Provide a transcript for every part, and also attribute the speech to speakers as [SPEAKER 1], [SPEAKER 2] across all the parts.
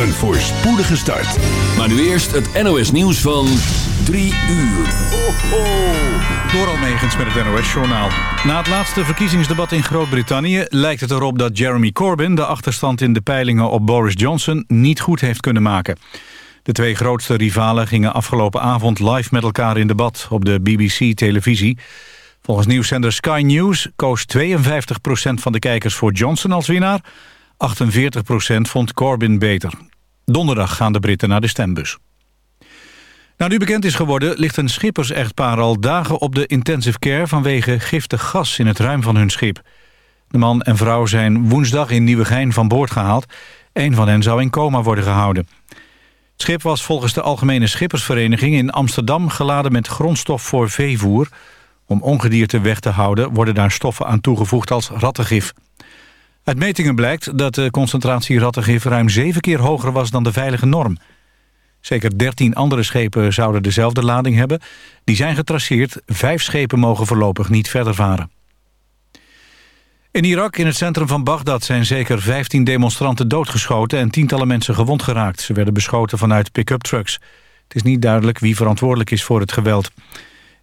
[SPEAKER 1] Een voorspoedige start.
[SPEAKER 2] Maar nu eerst het NOS nieuws van 3 uur. Ho, ho.
[SPEAKER 3] Door Almegens met het NOS-journaal. Na het laatste verkiezingsdebat in Groot-Brittannië... lijkt het erop dat Jeremy Corbyn de achterstand in de peilingen op Boris Johnson... niet goed heeft kunnen maken. De twee grootste rivalen gingen afgelopen avond live met elkaar in debat... op de BBC-televisie. Volgens nieuwszender Sky News koos 52% van de kijkers voor Johnson als winnaar... 48% vond Corbyn beter. Donderdag gaan de Britten naar de stembus. Nou, nu bekend is geworden, ligt een schippersechtpaar al dagen op de intensive care vanwege giftig gas in het ruim van hun schip. De man en vrouw zijn woensdag in Nieuwegein van boord gehaald. Een van hen zou in coma worden gehouden. Het schip was volgens de Algemene Schippersvereniging in Amsterdam geladen met grondstof voor veevoer. Om ongedierte weg te houden worden daar stoffen aan toegevoegd als rattengif. Uit metingen blijkt dat de concentratie rattengif ruim zeven keer hoger was dan de veilige norm. Zeker 13 andere schepen zouden dezelfde lading hebben. Die zijn getraceerd. Vijf schepen mogen voorlopig niet verder varen. In Irak, in het centrum van Bagdad, zijn zeker 15 demonstranten doodgeschoten... en tientallen mensen gewond geraakt. Ze werden beschoten vanuit pick-up trucks. Het is niet duidelijk wie verantwoordelijk is voor het geweld.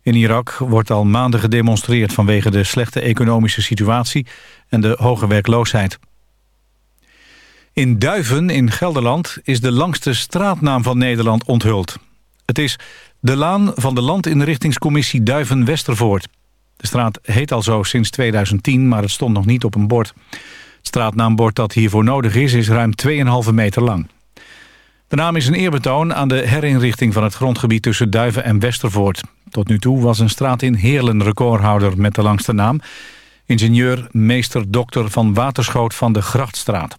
[SPEAKER 3] In Irak wordt al maanden gedemonstreerd vanwege de slechte economische situatie en de hoge werkloosheid. In Duiven in Gelderland is de langste straatnaam van Nederland onthuld. Het is de Laan van de Landinrichtingscommissie Duiven-Westervoort. De straat heet al zo sinds 2010, maar het stond nog niet op een bord. Het straatnaambord dat hiervoor nodig is, is ruim 2,5 meter lang. De naam is een eerbetoon aan de herinrichting van het grondgebied tussen Duiven en Westervoort. Tot nu toe was een straat in Heerlen recordhouder met de langste naam. Ingenieur meester dokter van Waterschoot van de Grachtstraat.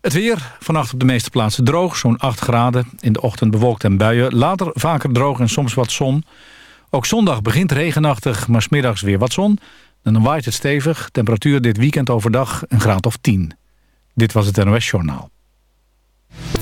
[SPEAKER 3] Het weer, vannacht op de meeste plaatsen droog, zo'n 8 graden. In de ochtend bewolkt en buien, later vaker droog en soms wat zon. Ook zondag begint regenachtig, maar smiddags weer wat zon. Dan waait het stevig, temperatuur dit weekend overdag een graad of 10. Dit was het NOS Journaal.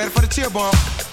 [SPEAKER 4] ready for the
[SPEAKER 5] cheer é ball.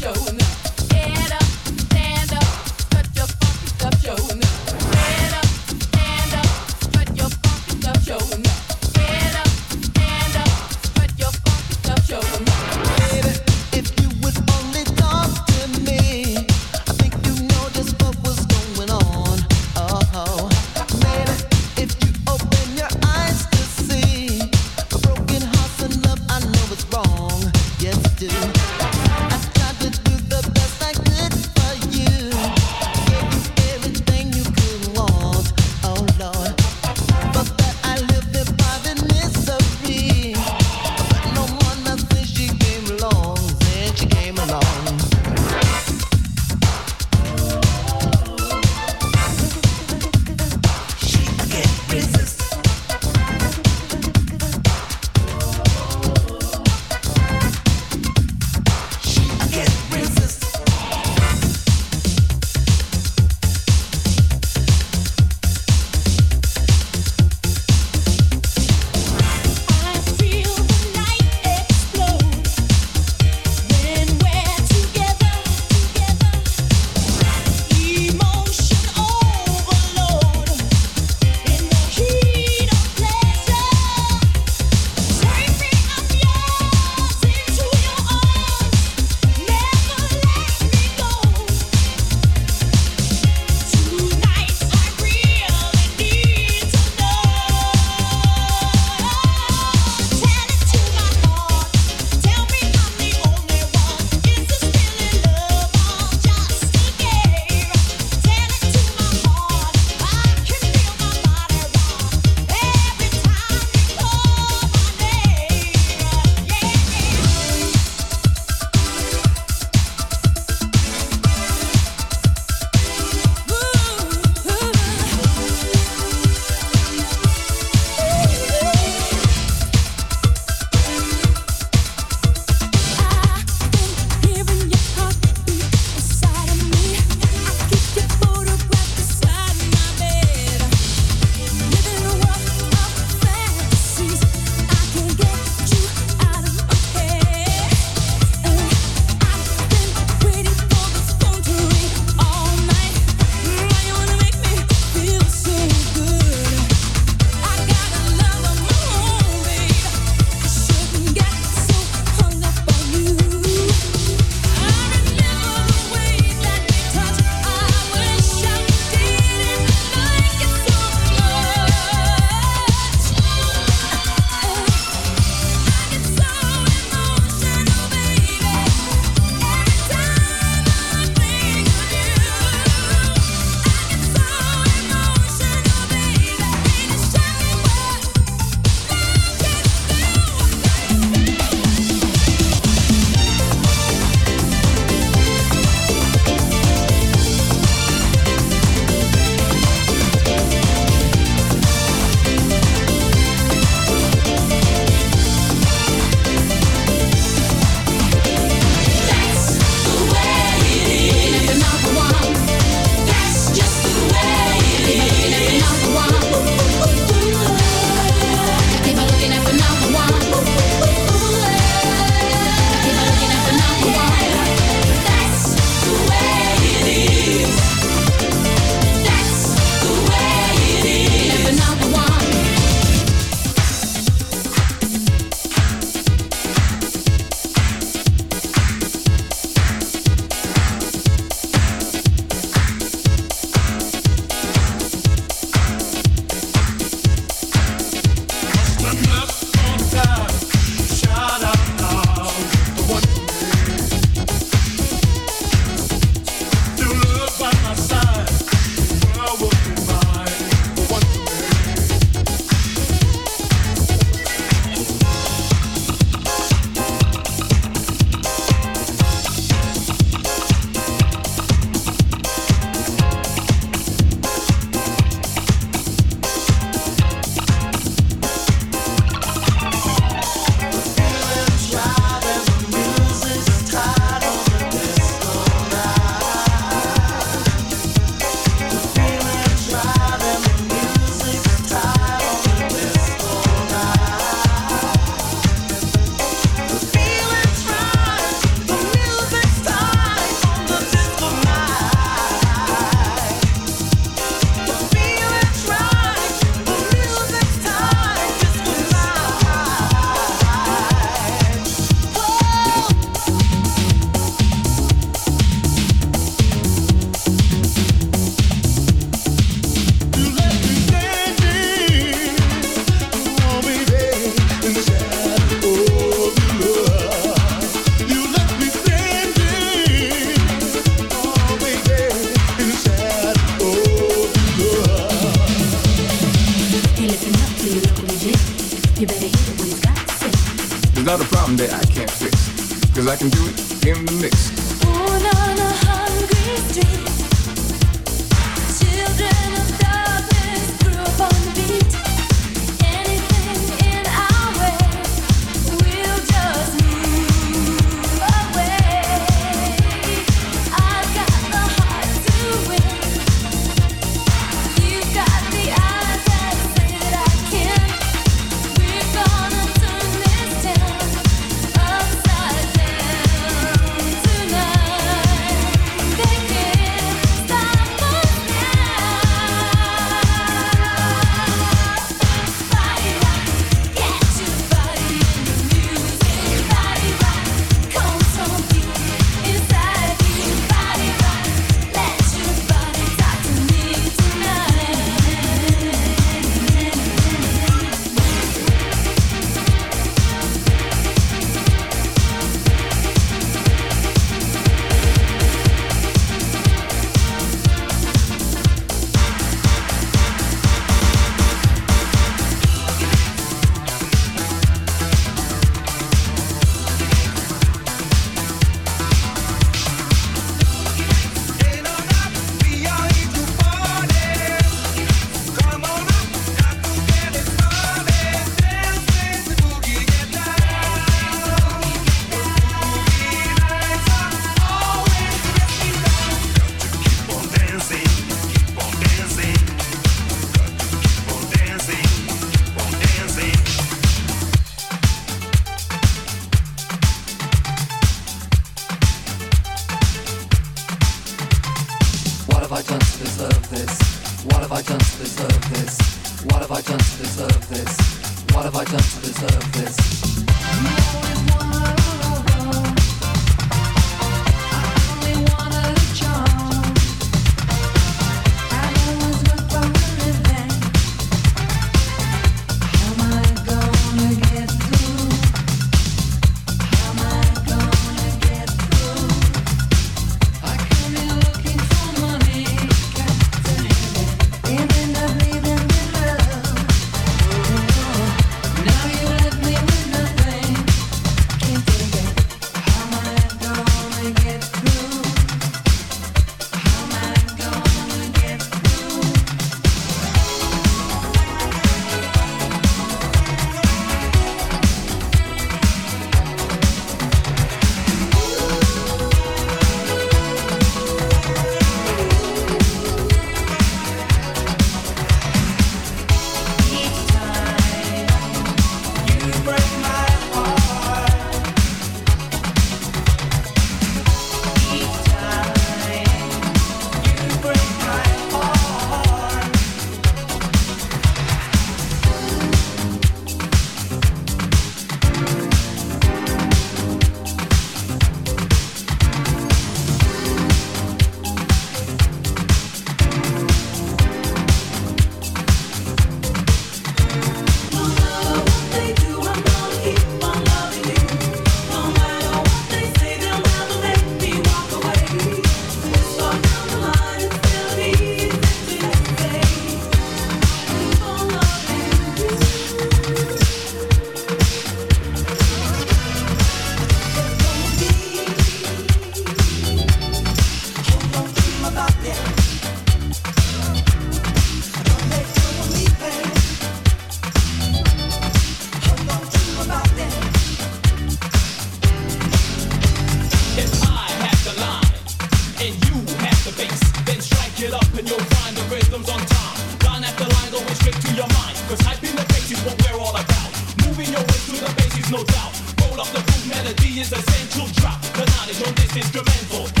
[SPEAKER 5] Is essential. Drop the knowledge on this instrumental.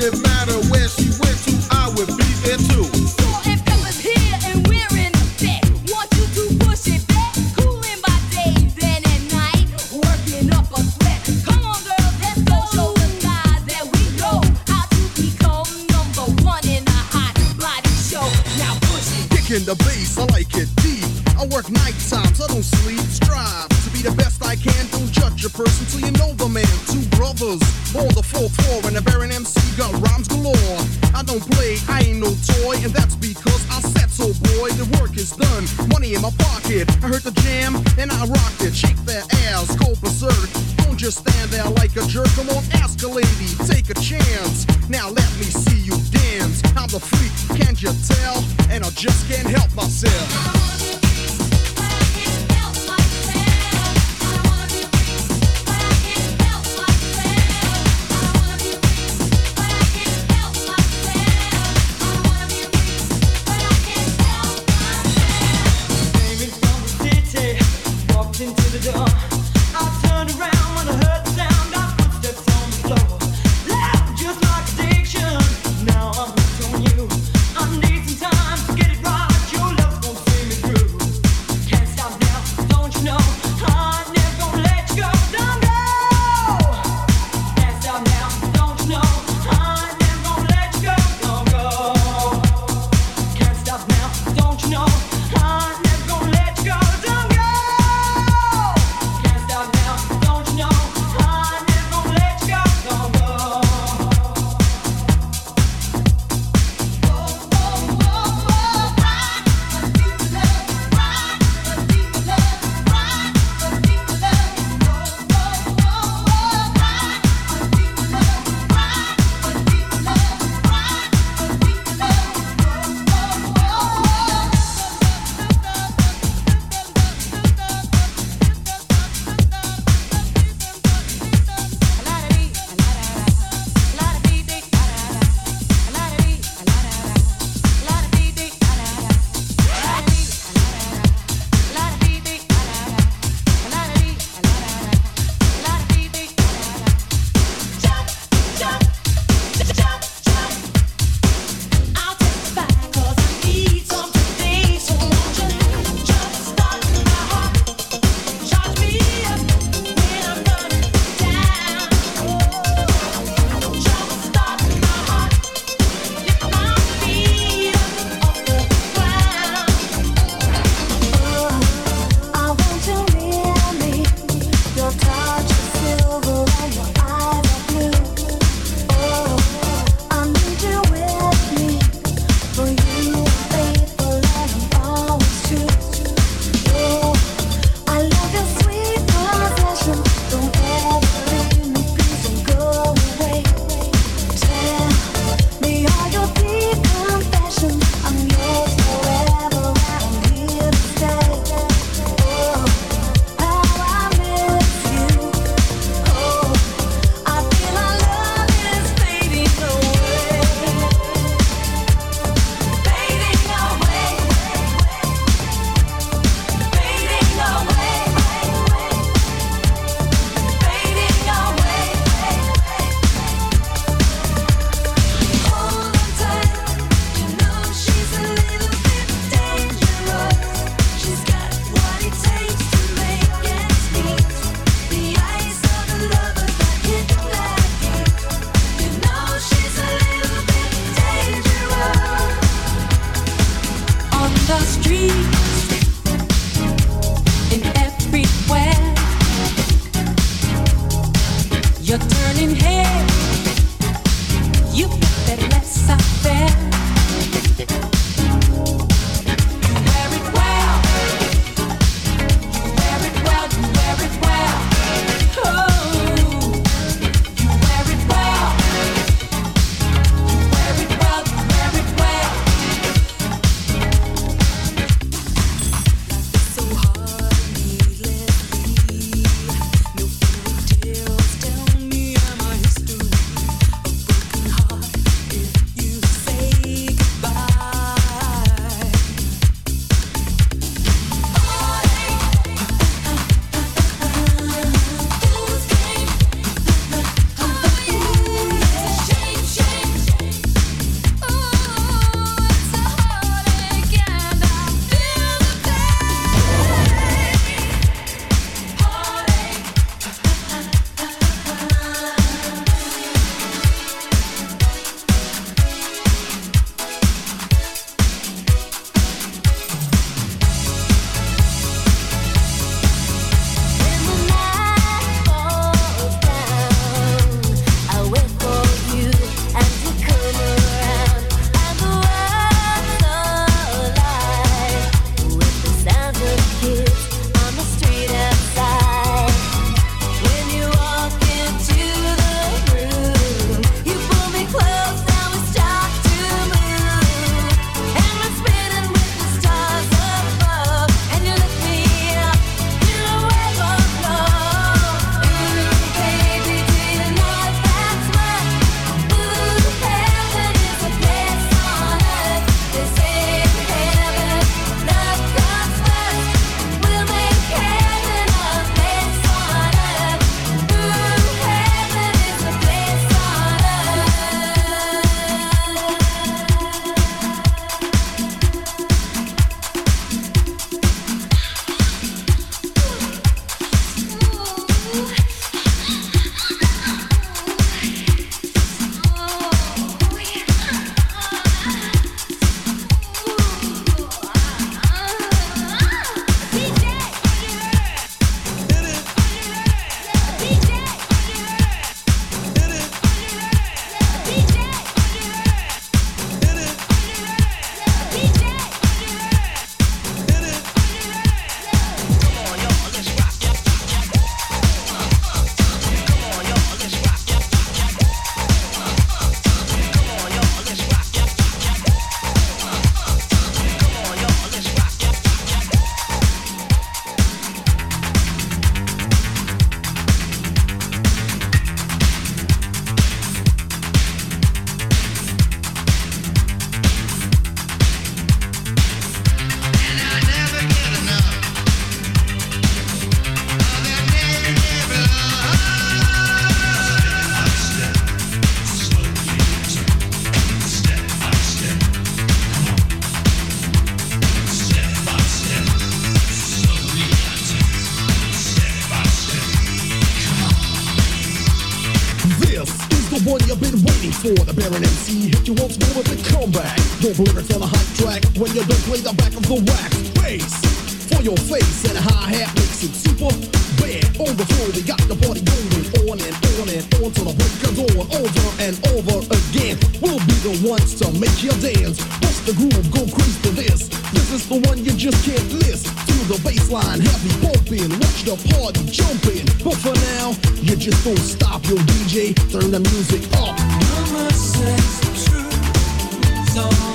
[SPEAKER 4] city man. For. The Baron MC hit you once more with a comeback. Don't blur it on a hot track when you don't play the back of the wax. Bass for your face and a hi hat makes it super bad. On the floor, we got the party going on and on and on till the break of dawn. Over and over again, we'll be the ones to make you dance. Bust the groove, go crazy to this. This is the one you just can't miss. Feel the bass line heavy bumping, watch the party jumping. But for now, you just don't stop your DJ, turn the music up.
[SPEAKER 6] Says the truth. Don't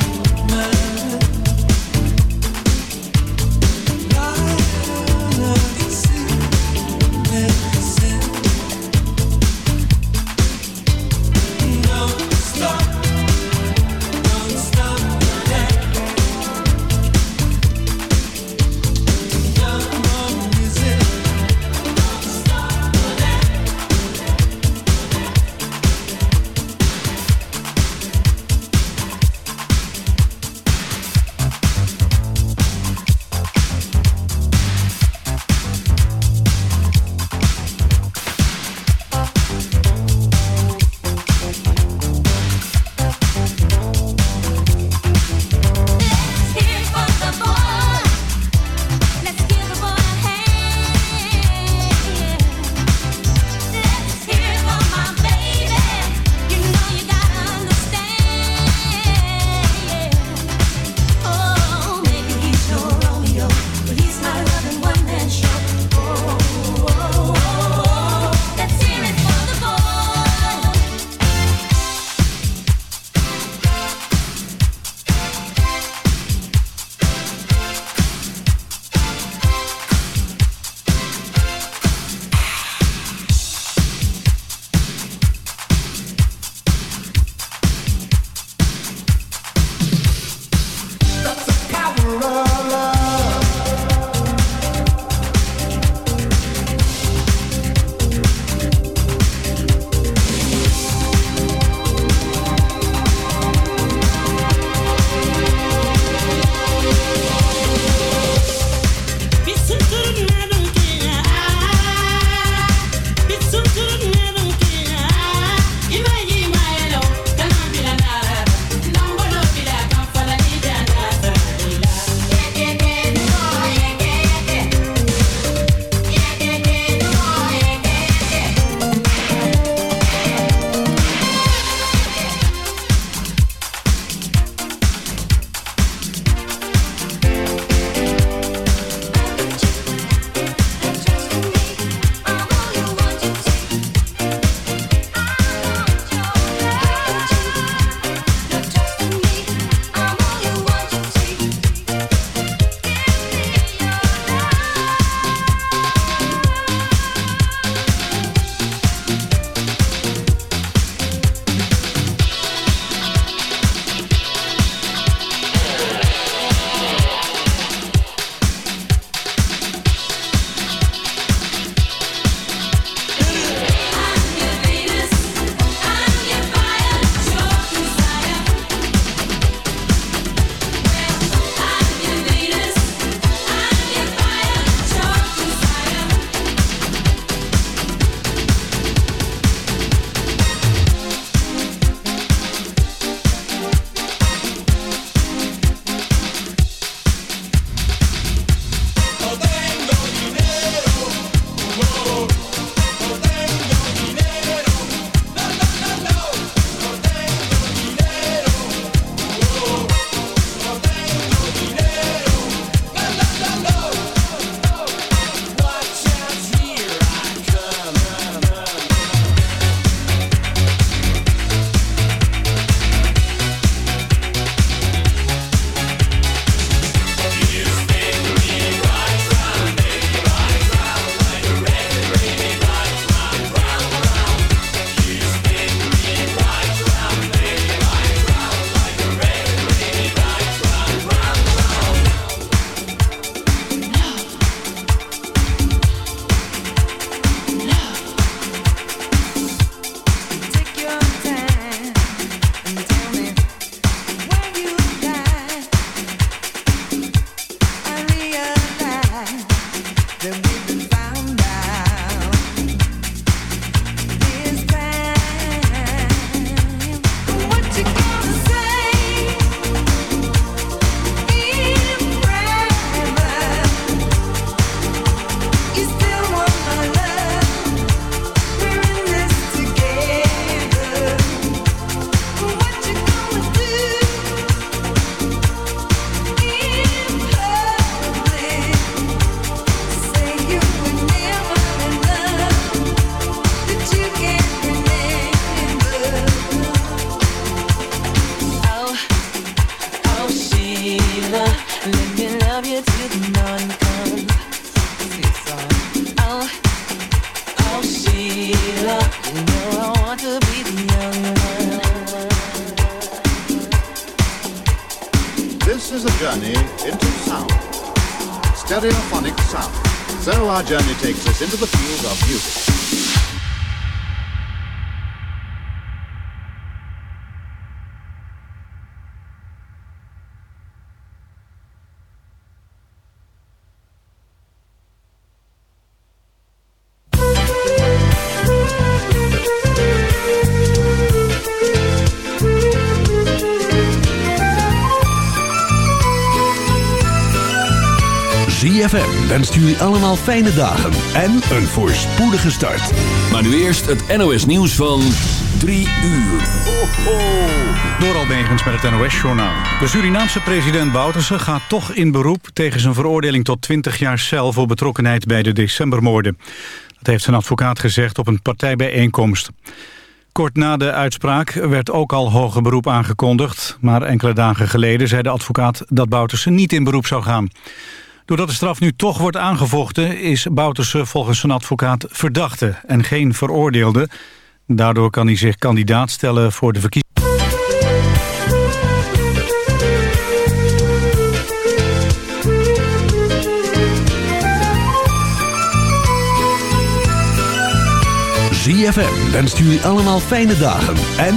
[SPEAKER 2] wenst jullie allemaal fijne dagen en een voorspoedige start.
[SPEAKER 7] Maar nu eerst het NOS nieuws van 3 uur. Ho, ho.
[SPEAKER 3] Door Almegens met het NOS-journaal. De Surinaamse president Bouterse gaat toch in beroep... tegen zijn veroordeling tot 20 jaar cel voor betrokkenheid bij de decembermoorden. Dat heeft zijn advocaat gezegd op een partijbijeenkomst. Kort na de uitspraak werd ook al hoger beroep aangekondigd... maar enkele dagen geleden zei de advocaat dat Bouterse niet in beroep zou gaan. Doordat de straf nu toch wordt aangevochten... is Bouterse volgens zijn advocaat verdachte en geen veroordeelde. Daardoor kan hij zich kandidaat stellen voor de verkiezingen.
[SPEAKER 2] ZFM wenst jullie allemaal fijne dagen en